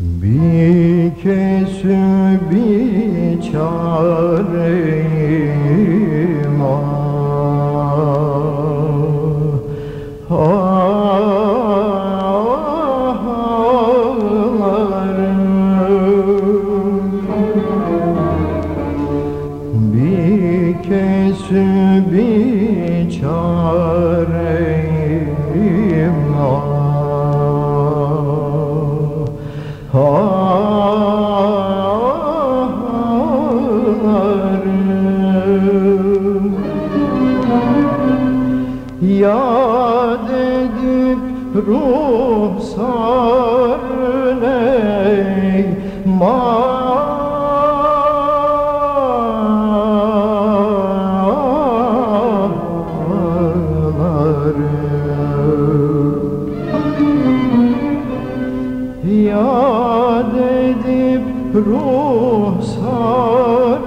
Bir kesü bir çareyim ah, ağlarım. Bir kesü bir çareyim ağlarım. Yad edip neymarlarım Yad edip ruhsar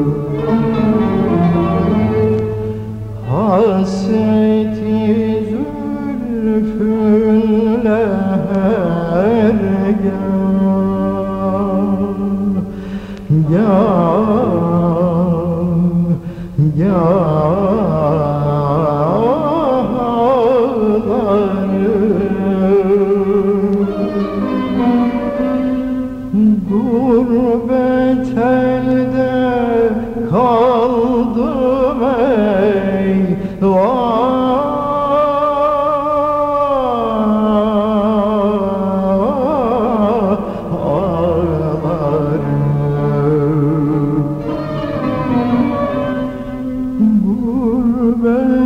neymarlarım Hasreti zülfünle her gel Gel kaldım ey vah ağlarım. Gurbet